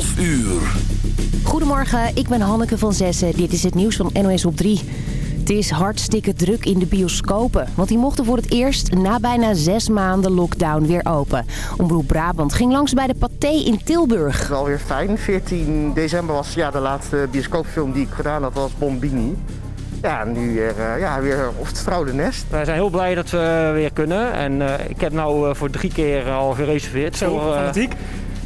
12 uur. Goedemorgen, ik ben Hanneke van Zessen. Dit is het nieuws van NOS op 3. Het is hartstikke druk in de bioscopen. Want die mochten voor het eerst na bijna zes maanden lockdown weer open. Omroep Brabant ging langs bij de Pathé in Tilburg. Wel weer fijn. 14 december was ja, de laatste bioscoopfilm die ik gedaan had, was Bombini. Ja, nu weer, uh, ja, weer op het vertrouwde nest. Wij zijn heel blij dat we weer kunnen. En uh, ik heb nou uh, voor drie keer al gereserveerd. Zo, fanatiek.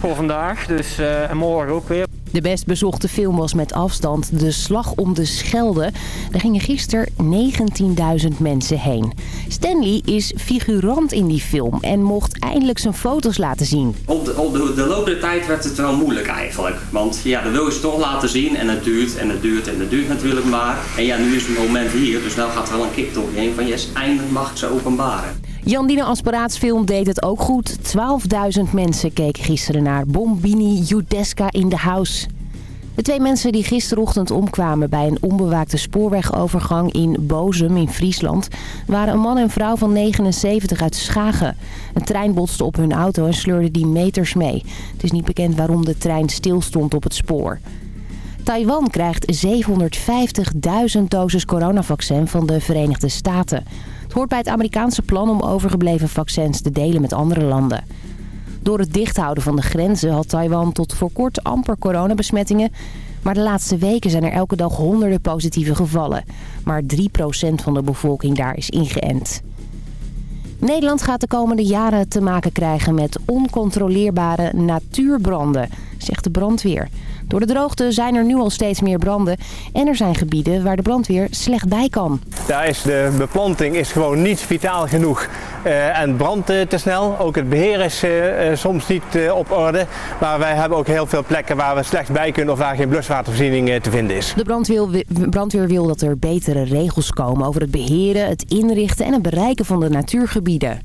Voor vandaag. Dus, en morgen ook weer. De best bezochte film was met afstand De Slag om de Schelde. Daar gingen gisteren 19.000 mensen heen. Stanley is figurant in die film en mocht eindelijk zijn foto's laten zien. Op de, op de, de loop der tijd werd het wel moeilijk eigenlijk. Want ja, dan wil je ze toch laten zien en het duurt en het duurt en het duurt natuurlijk maar. En ja, nu is het moment hier, dus nou gaat er wel een kick door je heen van yes, eindelijk mag ik ze openbaren. Jan Aspiraatsfilm deed het ook goed. 12.000 mensen keken gisteren naar Bombini Judeska in the House. De twee mensen die gisterochtend omkwamen bij een onbewaakte spoorwegovergang in Bozum in Friesland... waren een man en vrouw van 79 uit Schagen. Een trein botste op hun auto en sleurde die meters mee. Het is niet bekend waarom de trein stilstond op het spoor. Taiwan krijgt 750.000 doses coronavaccin van de Verenigde Staten. Hoort bij het Amerikaanse plan om overgebleven vaccins te delen met andere landen. Door het dichthouden van de grenzen had Taiwan tot voor kort amper coronabesmettingen. Maar de laatste weken zijn er elke dag honderden positieve gevallen. Maar 3% van de bevolking daar is ingeënt. Nederland gaat de komende jaren te maken krijgen met oncontroleerbare natuurbranden, zegt de brandweer. Door de droogte zijn er nu al steeds meer branden. En er zijn gebieden waar de brandweer slecht bij kan. Daar is de beplanting is gewoon niet vitaal genoeg uh, en brandt uh, te snel. Ook het beheer is uh, soms niet op orde. Maar wij hebben ook heel veel plekken waar we slecht bij kunnen of waar geen bluswatervoorziening te vinden is. De brandweer, brandweer wil dat er betere regels komen over het beheren, het inrichten en het bereiken van de natuurgebieden.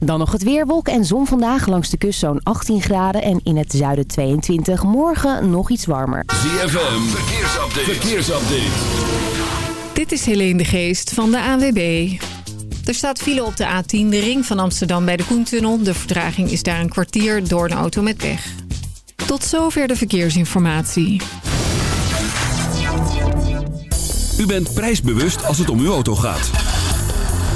Dan nog het weerwolk en zon vandaag langs de kust zo'n 18 graden en in het zuiden 22. Morgen nog iets warmer. ZFM, verkeersupdate. verkeersupdate. Dit is Helene de Geest van de AWB. Er staat file op de A10, de ring van Amsterdam bij de Koentunnel. De vertraging is daar een kwartier door een auto met pech. Tot zover de verkeersinformatie. U bent prijsbewust als het om uw auto gaat.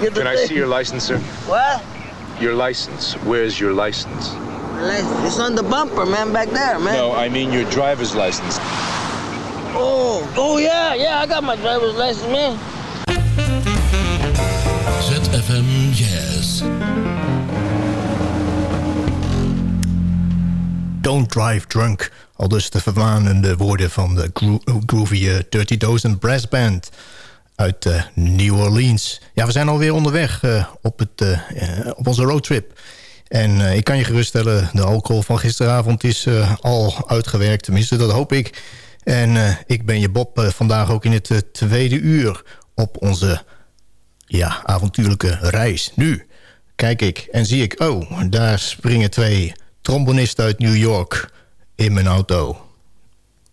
Get the, get the Can I see your license, sir? What? Your license. Where's your license? It's on the bumper, man, back there, man. No, I mean your driver's license. Oh, oh yeah, yeah, I got my driver's license, man. ZFM Jazz. Don't Drive Drunk. Al dus de verwanende woorden van de gro groovy eh, Dirty Dozen Brass Band uit eh, New Orleans. Ja, we zijn alweer onderweg eh, op, het, eh, op onze roadtrip. En ik kan je geruststellen, de alcohol van gisteravond is al uitgewerkt. Tenminste, dat hoop ik. En ik ben je Bob vandaag ook in het tweede uur op onze ja, avontuurlijke reis. Nu kijk ik en zie ik... oh, daar springen twee trombonisten uit New York in mijn auto.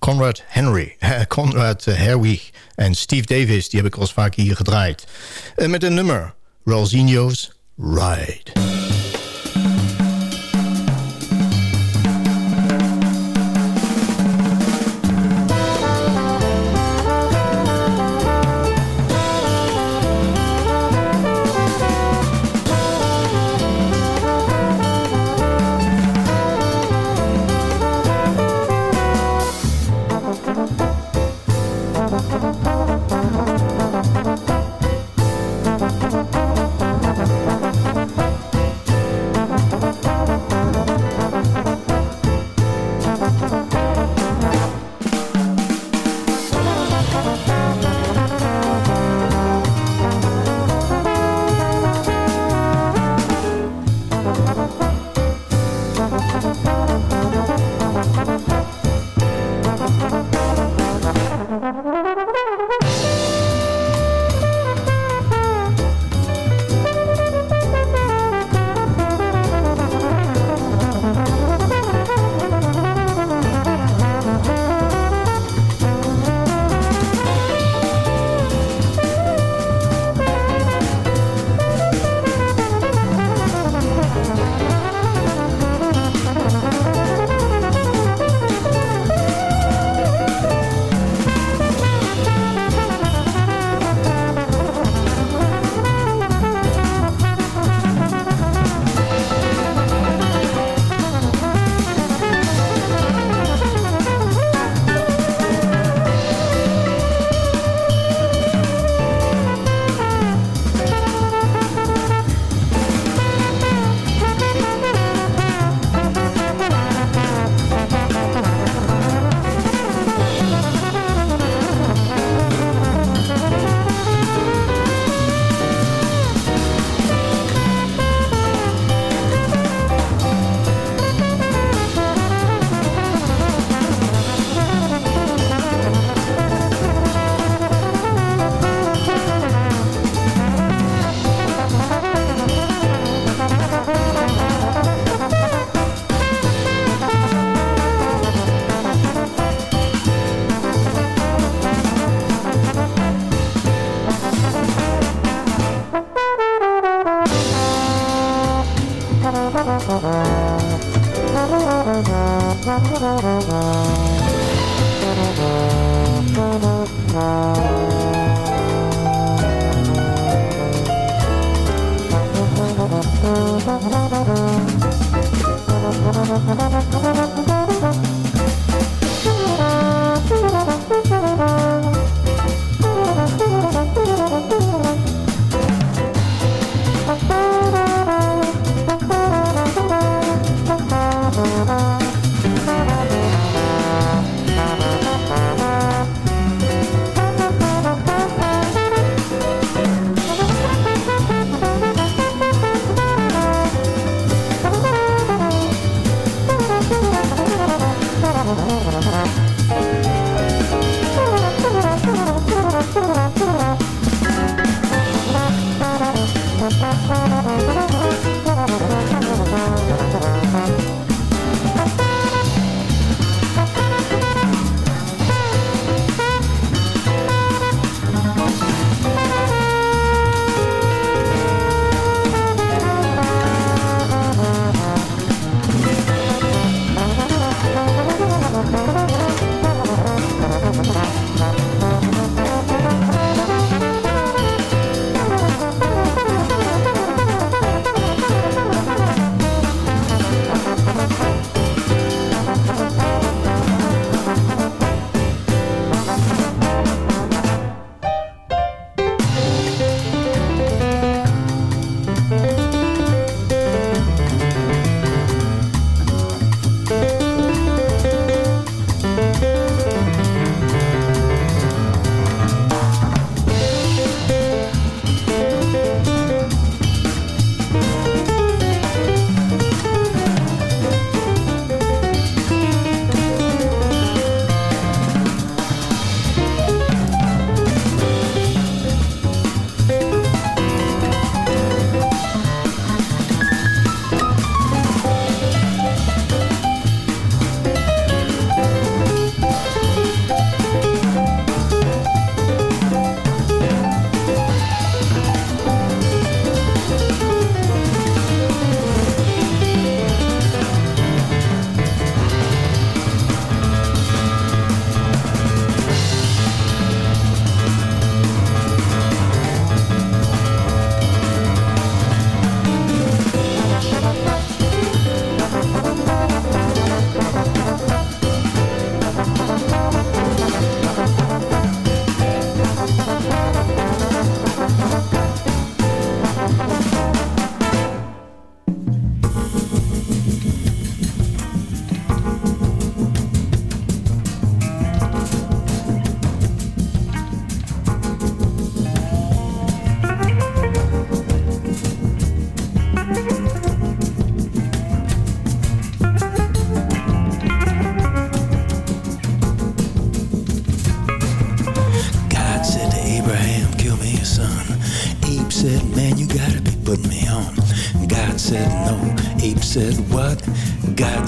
Conrad Henry, eh, Conrad eh, Herwig en Steve Davis... die heb ik al eens vaak hier gedraaid. En met een nummer, Rolzinho's Ride.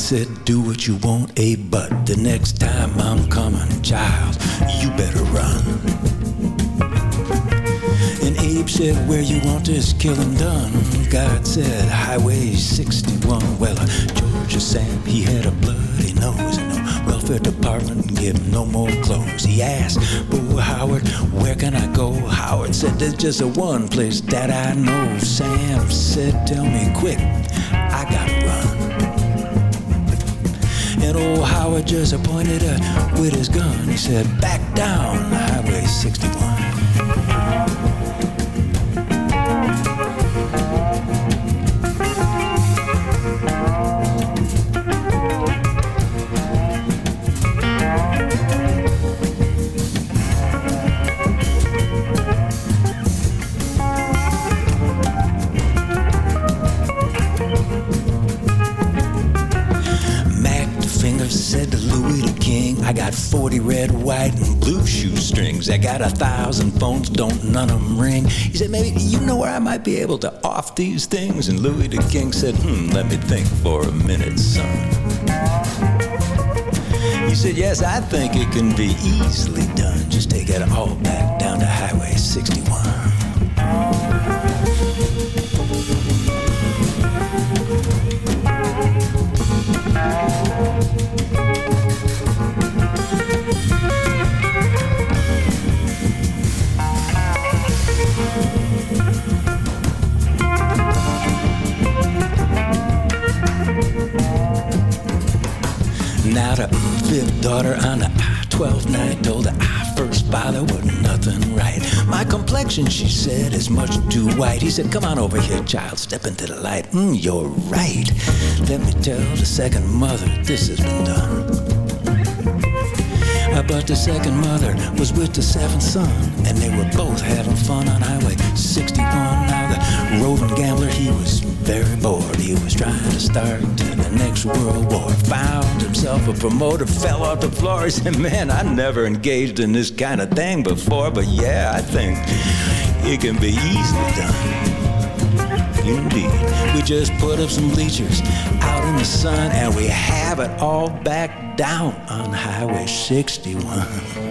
Said do what you want, Abe, but the next time I'm coming, child, you better run. And Abe said, Where you want this killing done? God said, Highway 61. Well, uh, Georgia Sam, he had a bloody nose, and the welfare department give him no more clothes. He asked, Boo Howard, where can I go? Howard said, There's just a one place that I know. Sam said, Tell me quick, Old Howard just pointed uh, with his gun. He said, Back down, Highway 61. Red, white, and blue shoestrings. I got a thousand phones, don't none of them ring. He said, maybe you know where I might be able to off these things? And Louis the King said, hmm, let me think for a minute, son. He said, yes, I think it can be easily done. Just take it all back down to Highway 61. She said, is much too white. He said, Come on over here, child, step into the light. Mm, you're right. Let me tell the second mother this has been done. Uh, But the second mother was with the seventh son, and they were both having fun on Highway 61. Now the roving gambler, he was very bored. He was trying to start the next world war. Found himself a promoter, fell off the floor. He said, "Man, I never engaged in this kind of thing before, but yeah, I think it can be easily done." Indeed. We just put up some bleachers out in the sun and we have it all back down on Highway 61.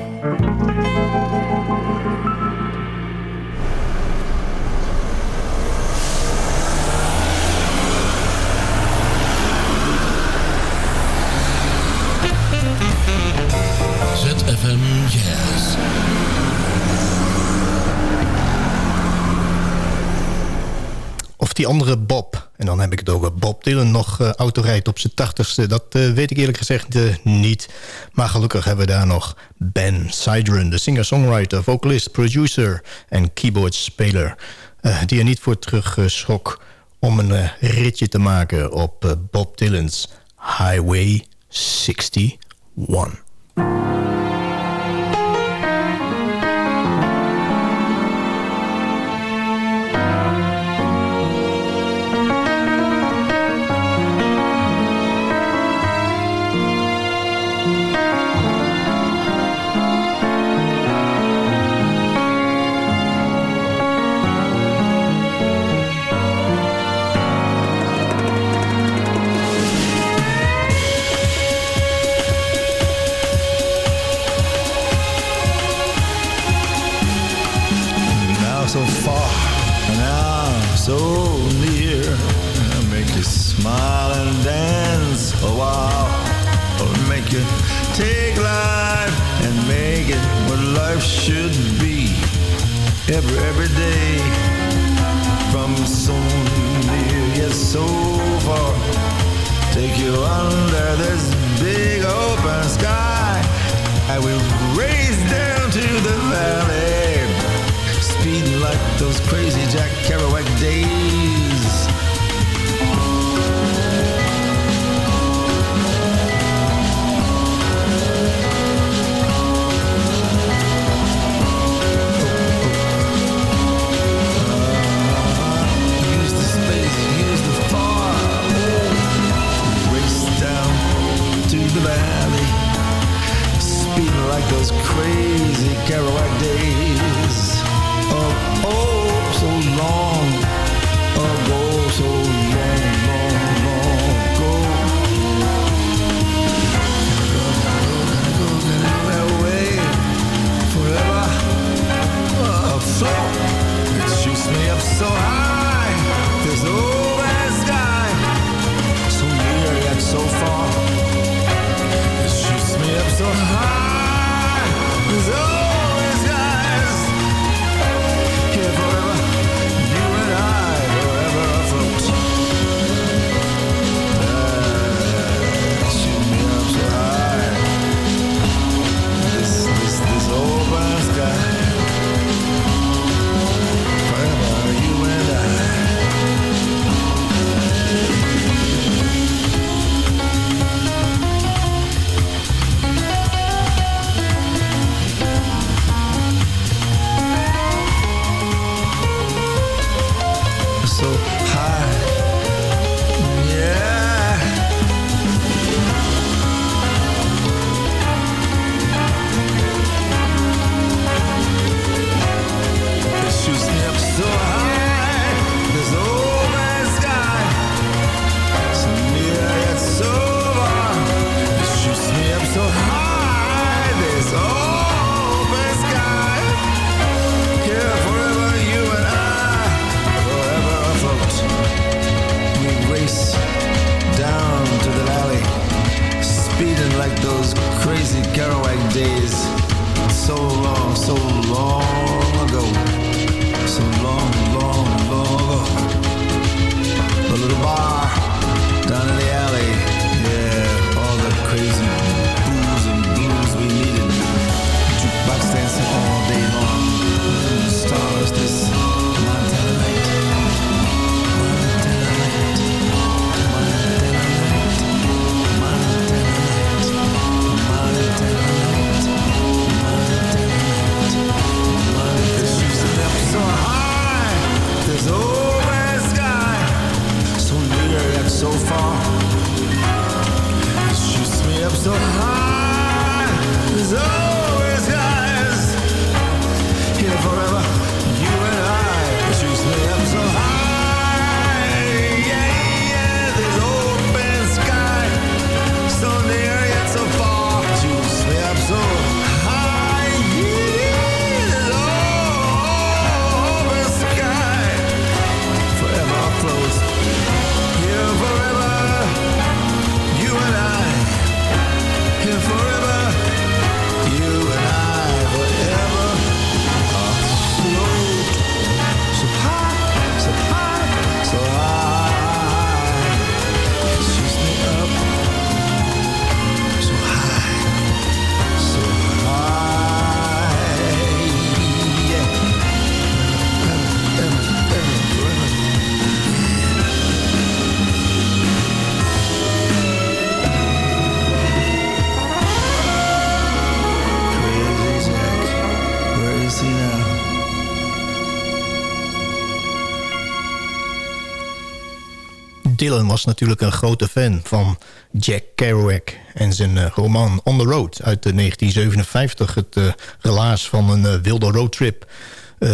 Die andere Bob, en dan heb ik het over Bob Dylan... nog uh, autorijdt op zijn tachtigste, dat uh, weet ik eerlijk gezegd uh, niet. Maar gelukkig hebben we daar nog Ben Sidran... de singer-songwriter, vocalist, producer en keyboardspeler... die er niet voor terug schrok om een ritje te maken op Bob Dylan's Highway 61. Dylan was natuurlijk een grote fan van Jack Kerouac en zijn eh, roman On the Road uit eh, 1957. Het eh, relaas van een eh, wilde roadtrip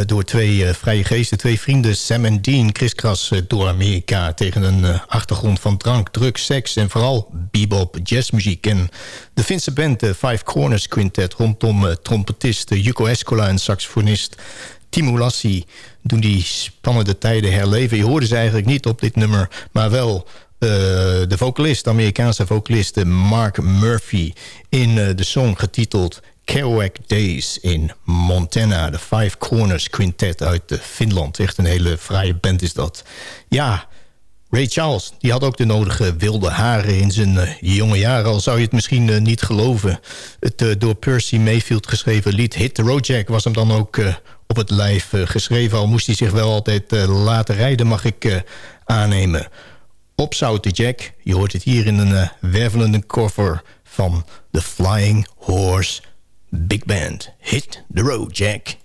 door twee vrije geesten, twee vrienden, Sam en Dean, kriskras door Amerika tegen een achtergrond van drank, drugs, seks en vooral bebop, jazzmuziek. En de Finse band, de Five Corners Quintet, rondom trompetist Yuko Escola en saxofonist Timo Lassi doen die spannende tijden herleven. Je hoorde ze eigenlijk niet op dit nummer, maar wel eh, de vocalist, de Amerikaanse vocalist eh, Mark Murphy... in eh, de song getiteld Kerouac Days in Montana. De Five Corners Quintet uit Finland. Echt een hele fraaie band is dat. Ja, Ray Charles, die had ook de nodige wilde haren in zijn jonge jaren. Al zou je het misschien niet geloven. Het door Percy Mayfield geschreven lied Hit the Road Jack... was hem dan ook op het lijf eh, geschreven. Al moest hij zich wel altijd eh, laten rijden, mag ik eh, aannemen. Opzouten Jack, je hoort het hier in een wervelende cover... van The Flying Horse Big Band. Hit the Road Jack.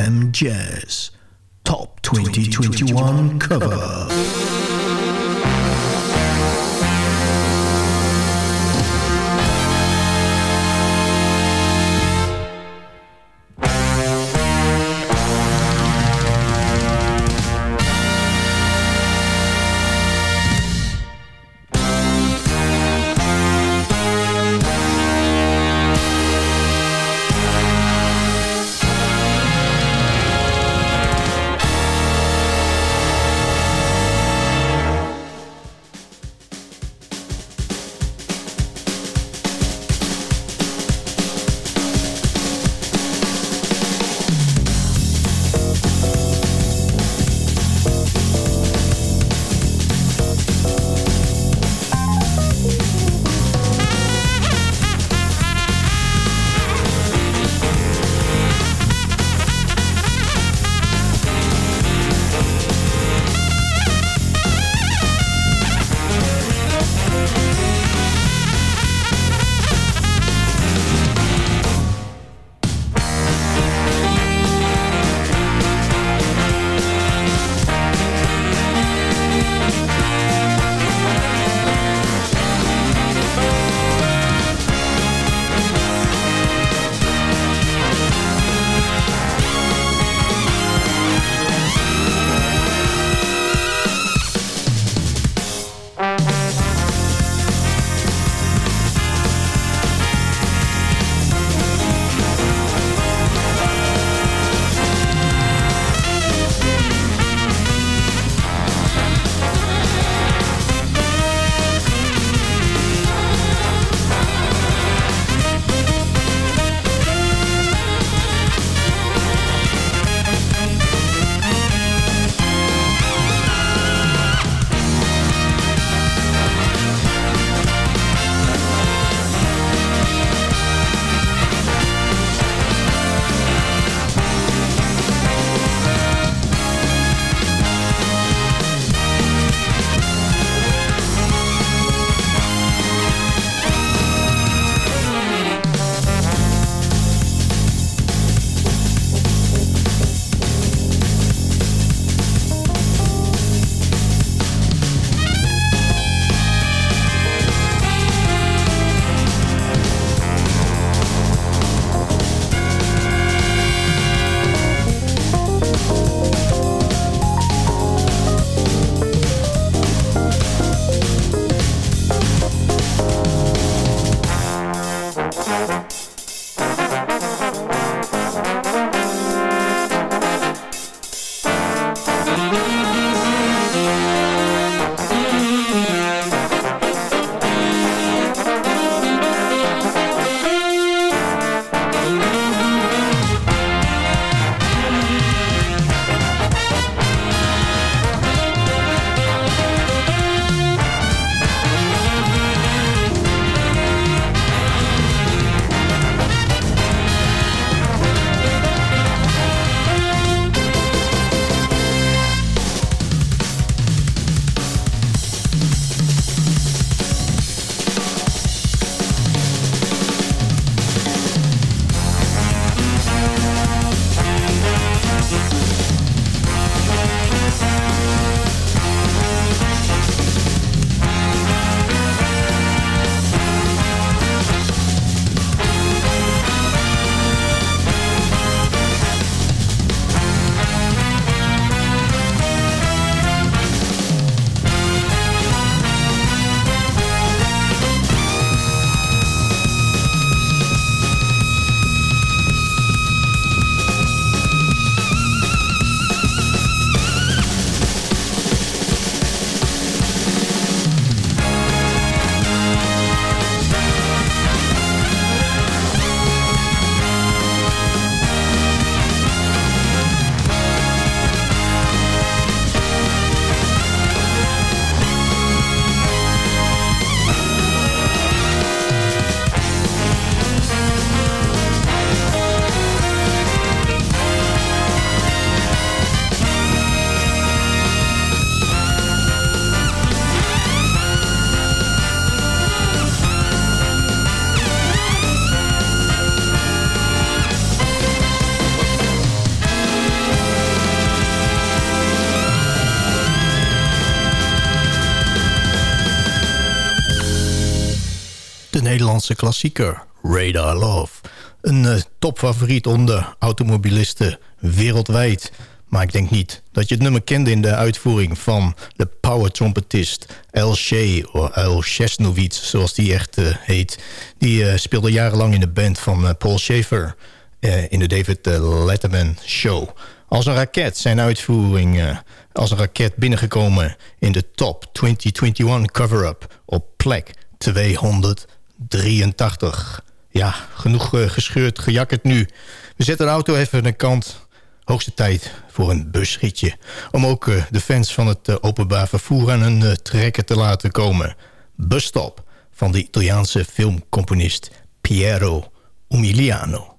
ZFM Jazz Top 2021 cover. Nederlandse klassieker Radar Love. Een uh, topfavoriet onder automobilisten wereldwijd. Maar ik denk niet dat je het nummer kende in de uitvoering van de power trompetist El Shea, of El zoals die echt uh, heet. Die uh, speelde jarenlang in de band van Paul Schaefer in de David Letterman Show. Als een raket zijn uitvoering als een raket binnengekomen in de top 2021 cover-up op plek 283. Ja, genoeg uh, gescheurd, gejakkerd nu. We zetten de auto even aan de kant. Hoogste tijd voor een busritje. Om ook uh, de fans van het uh, openbaar vervoer aan hun trekken te laten komen. Busstop van de Italiaanse filmcomponist Piero Umiliano.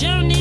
Johnny.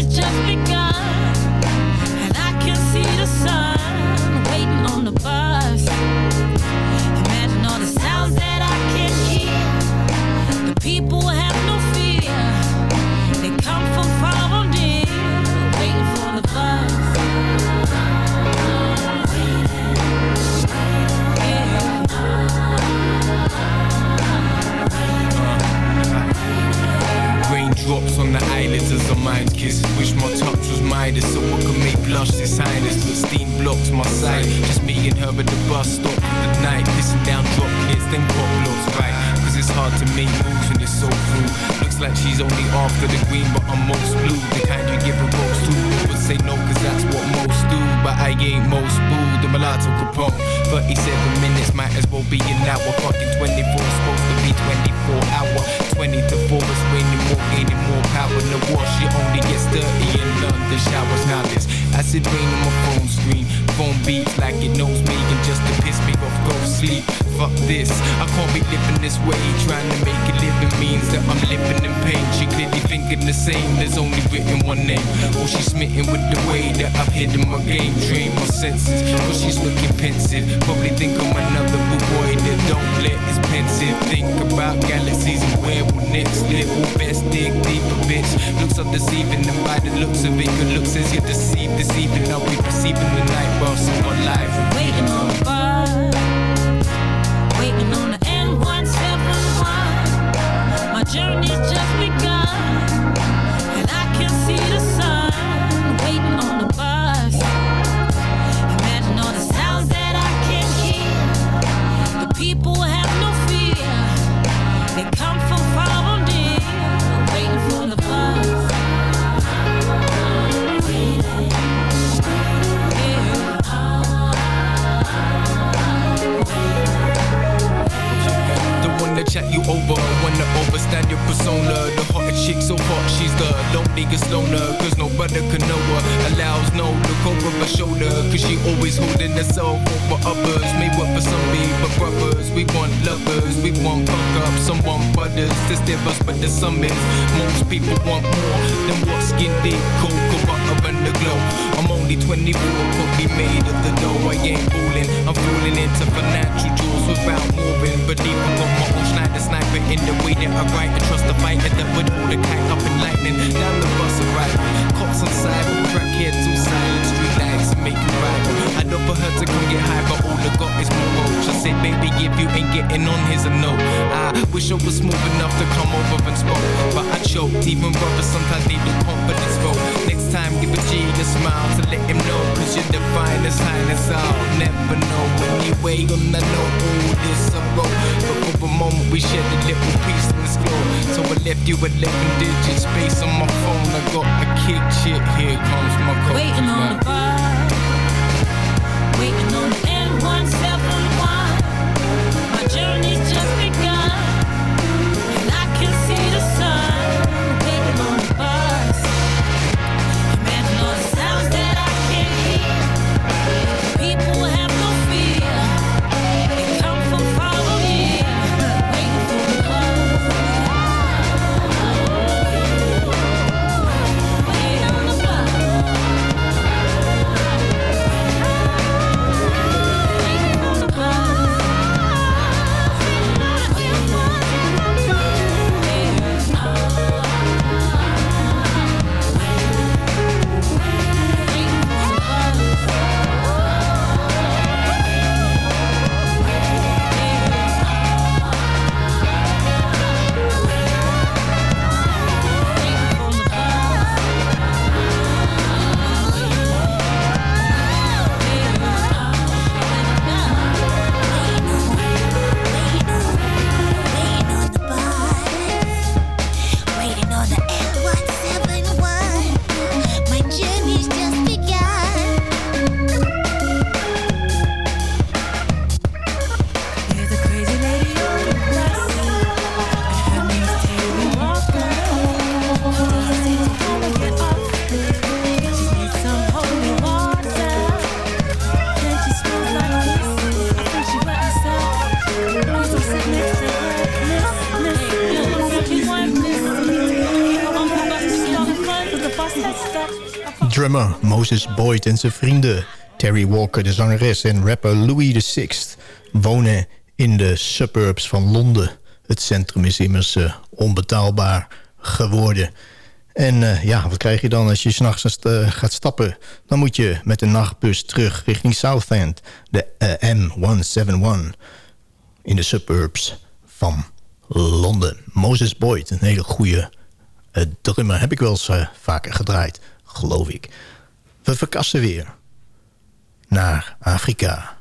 you were letting digits based on my phone. I got a kick shit, here comes my call. Waiting on the Moses dus Boyd en zijn vrienden. Terry Walker, de zangeres en rapper Louis VI... wonen in de suburbs van Londen. Het centrum is immers eh, onbetaalbaar geworden. En eh, ja, wat krijg je dan als je s'nachts uh, gaat stappen? Dan moet je met de nachtbus terug richting Southend. De M171 in de suburbs van Londen. Moses Boyd, een hele goede drummer. Heb ik wel eens vaker gedraaid, geloof ik. We verkassen weer naar Afrika.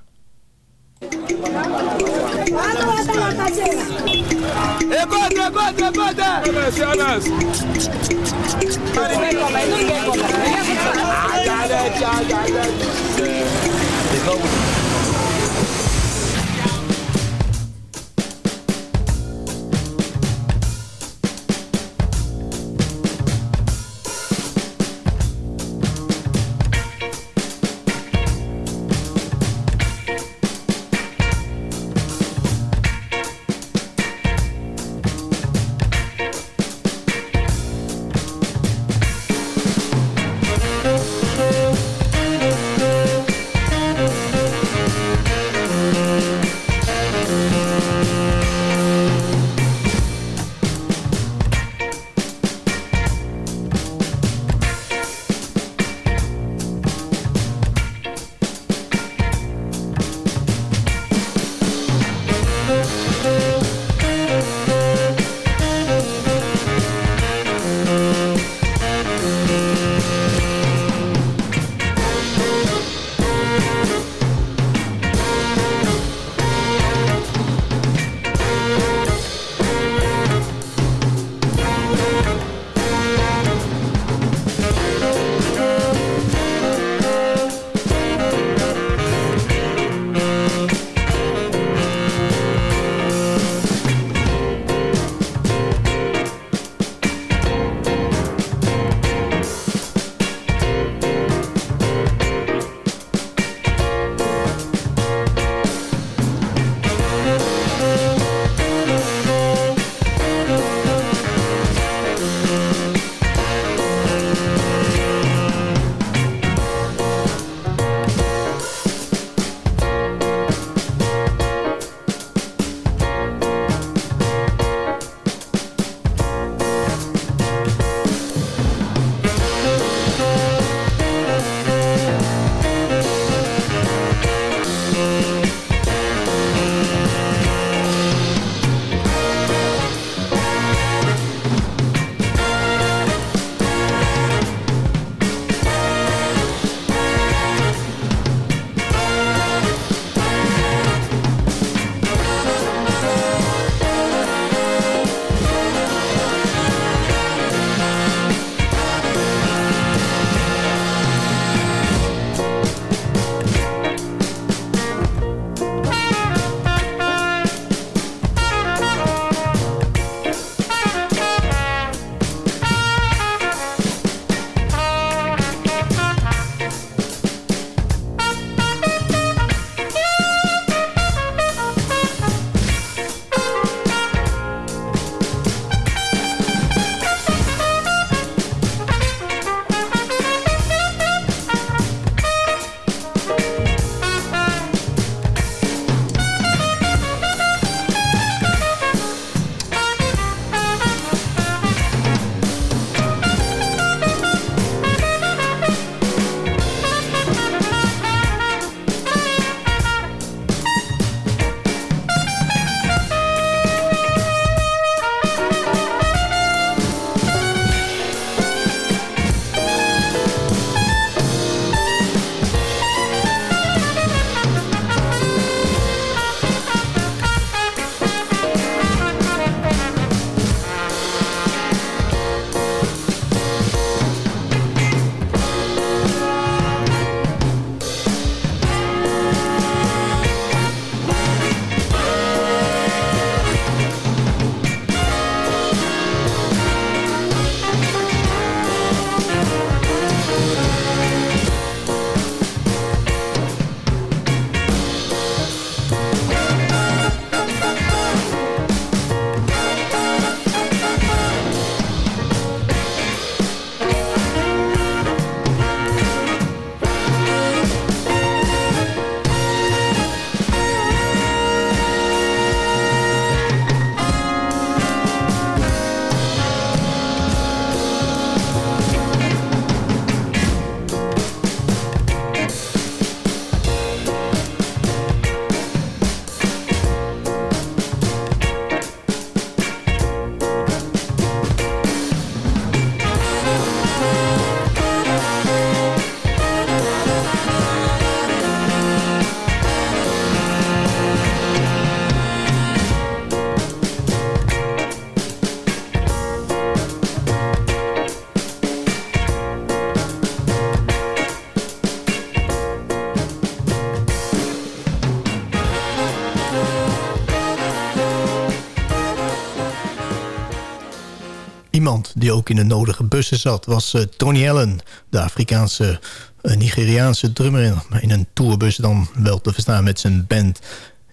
Die ook in de nodige bussen zat... was eh, Tony Allen, de Afrikaanse, eh, Nigeriaanse drummer... In, een tourbus dan wel te verstaan met zijn band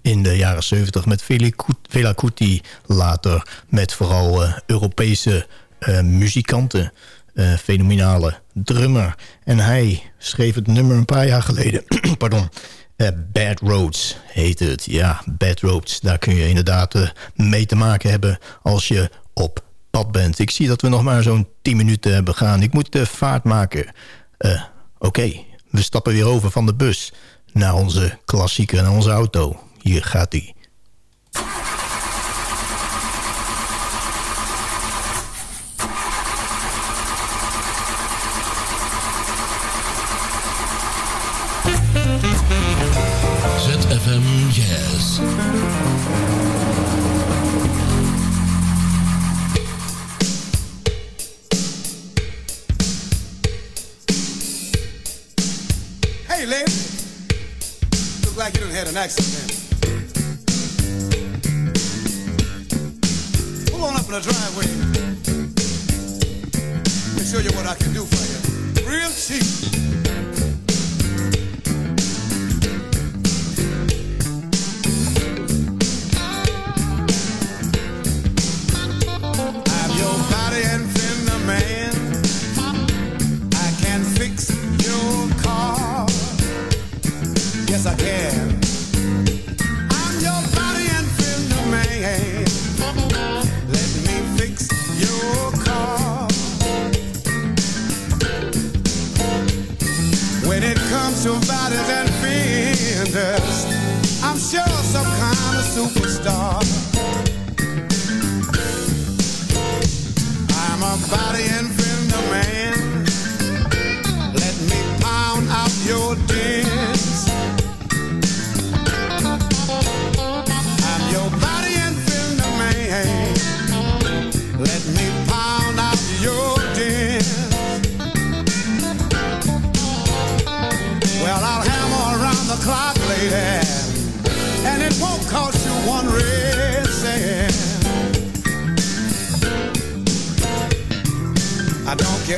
in de jaren 70 met Fela Kuti-. Later met vooral eh, Europese muzikanten. eh, fenomenale drummer. En hij schreef het nummer een paar jaar geleden. Pardon. Bad Roads heet het. Ja, Bad Roads. Daar kun je inderdaad mee te maken hebben als je op pad bent. Ik zie dat we nog maar zo'n 10 minuten hebben gaan. Ik moet de vaart maken. Eh, Oké, we stappen weer over van de bus naar onze klassieker, naar onze auto. Hier gaat hij.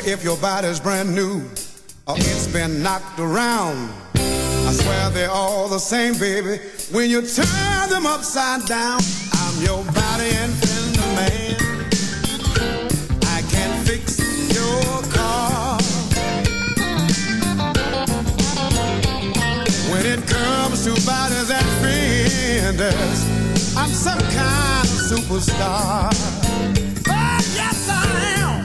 If your body's brand new or it's been knocked around. I swear they're all the same, baby. When you turn them upside down, I'm your body and fender man. I can fix your car. When it comes to bodies and fenders, I'm some kind of superstar. Oh, yes, I am.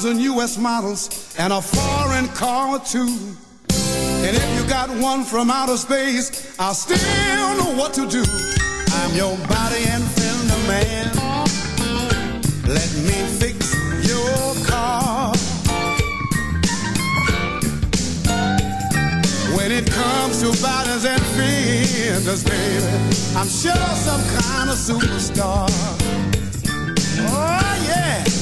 Thousand U.S. models and a foreign car or two. And if you got one from outer space, I still know what to do. I'm your body and fender man. Let me fix your car. When it comes to bodies and fenders, baby, I'm sure some kind of superstar. Oh, yeah.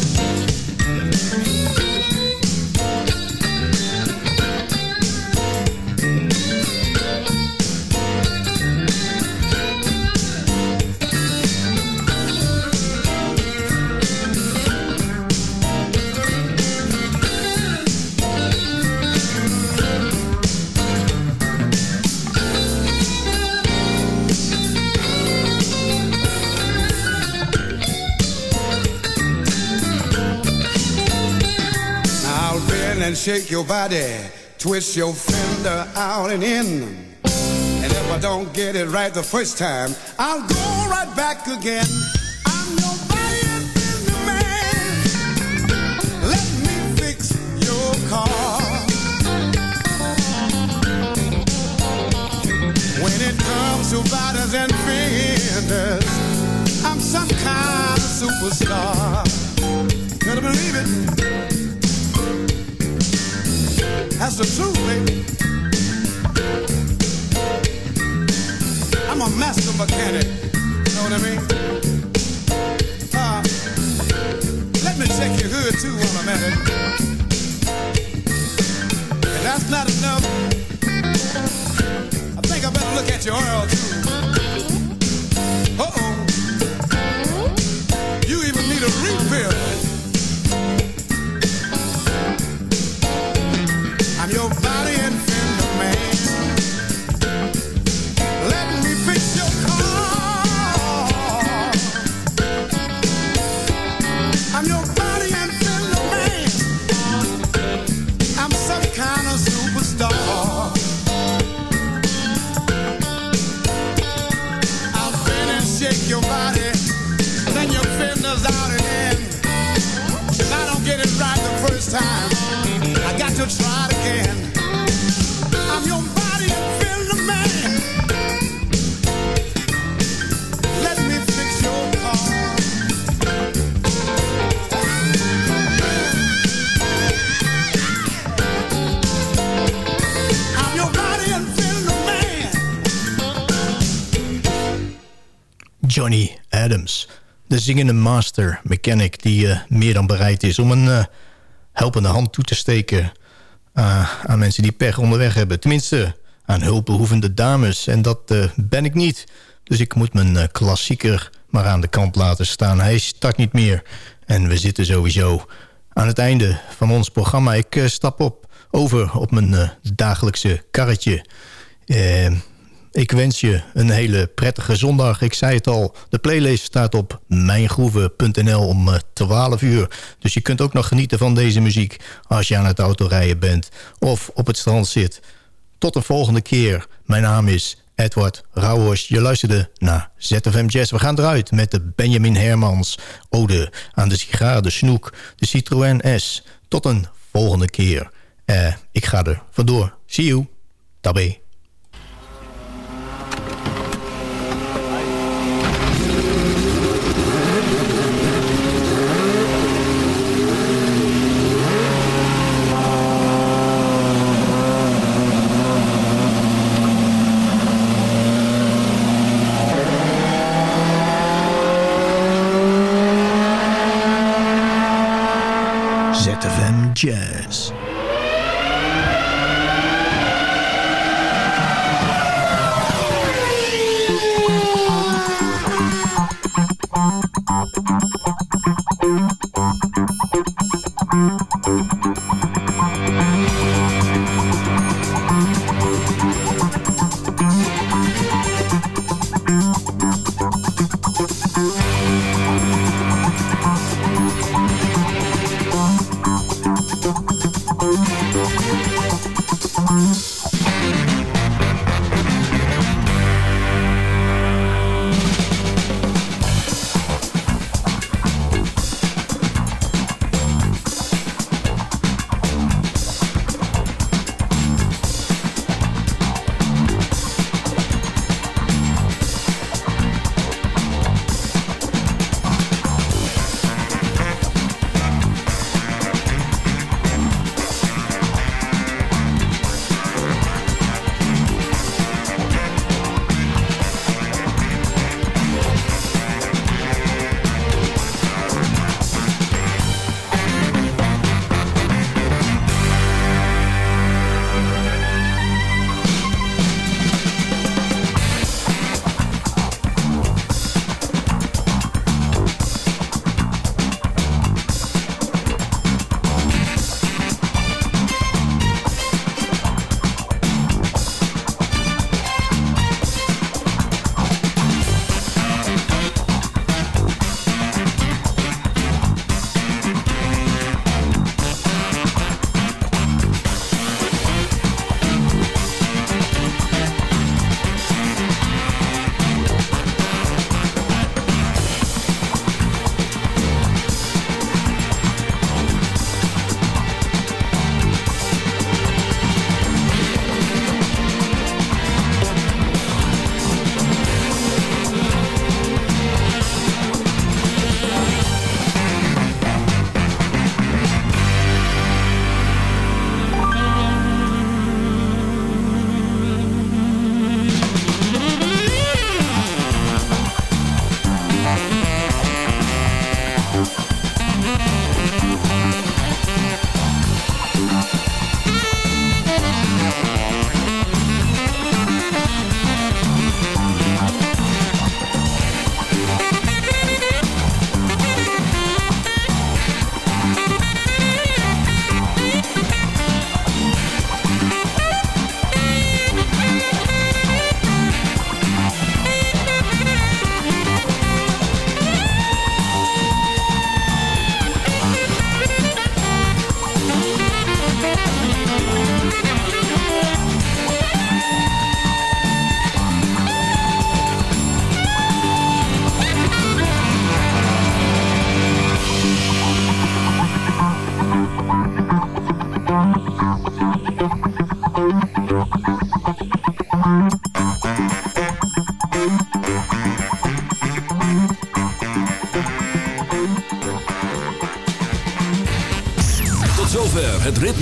shake your body, twist your fender out and in. And if I don't get it right the first time, I'll go right back again. I'm your body and fender man. Let me fix your car. When it comes to bodies and fenders, I'm some kind of superstar. Gonna believe it the truth, baby. I'm a master mechanic. You know what I mean? Uh, let me check your hood too while I'm at it. If that's not enough, I think I better look at your oil too. Johnny Adams. De zingende master mechanic die eh, meer dan bereid is om een eh, helpende hand toe te steken eh, aan mensen die pech onderweg hebben. Tenminste, aan hulpbehoevende dames. En dat eh, ben ik niet. Dus ik moet mijn eh, klassieker maar aan de kant laten staan. Hij start niet meer. En we zitten sowieso aan het einde van ons programma. Ik eh, stap op over op mijn dagelijkse karretje. Eh, ik wens je een hele prettige zondag. Ik zei het al, de playlist staat op mijngroeven.nl om eh, 12 uur. Dus je kunt ook nog genieten van deze muziek als je aan het autorijden bent of op het strand zit. Tot een volgende keer. Mijn naam is Edward Rauhorst. Je luisterde naar ZFM Jazz. We gaan eruit met de Benjamin Hermans ode aan de sigaar, de snoek, de Citroën S. Tot een volgende keer. Eh, ik ga er vandoor. See you. Tabé. ZFM Jazz.